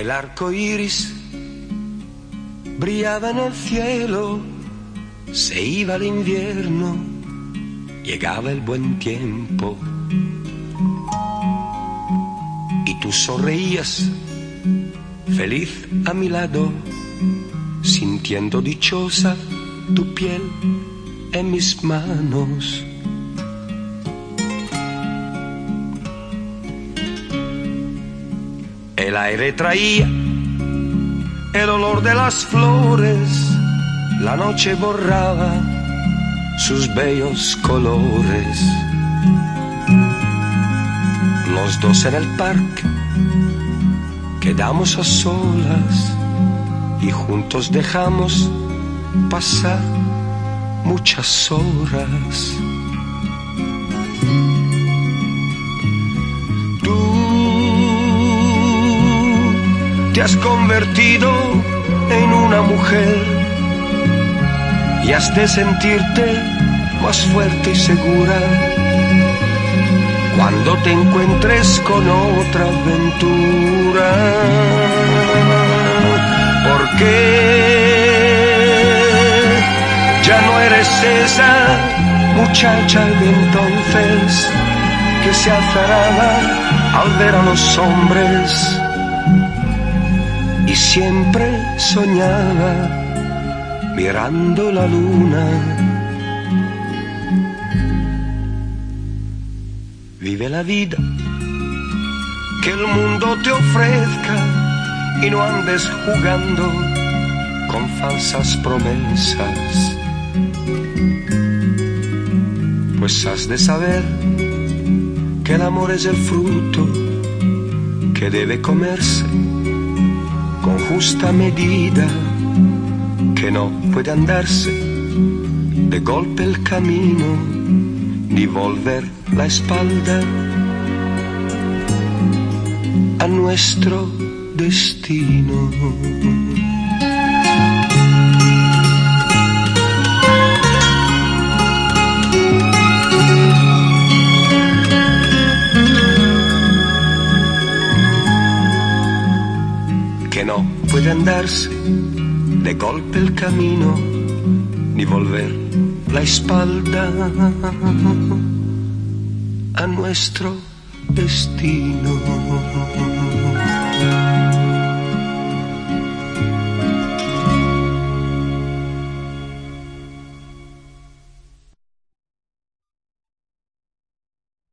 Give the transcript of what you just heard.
El arco iris brillaba en el cielo, se iba el invierno, llegaba el buen tiempo. Y tú sonreías, feliz a mi lado, sintiendo dichosa tu piel en mis manos. El aire traía el olor de las flores, la noche borraba sus bellos colores. Los dos en el parque quedamos a solas y juntos dejamos pasar muchas horas. Te has convertido en una mujer y has de sentirte más fuerte y segura cuando te encuentres con otra aventura. Porque ya no eres esa muchacha de entonces que se azaraba al ver a los hombres y siempre soñaba mirando la luna. Vive la vida que el mundo te ofrezca y no andes jugando con falsas promesas. Pues has de saber que el amor es el fruto que debe comerse con justa medida, que no puede andarse de golpe el camino, ni volver la espalda a nuestro destino. Puede andarse de golpe el camino ni volver la espalda a nuestro destino.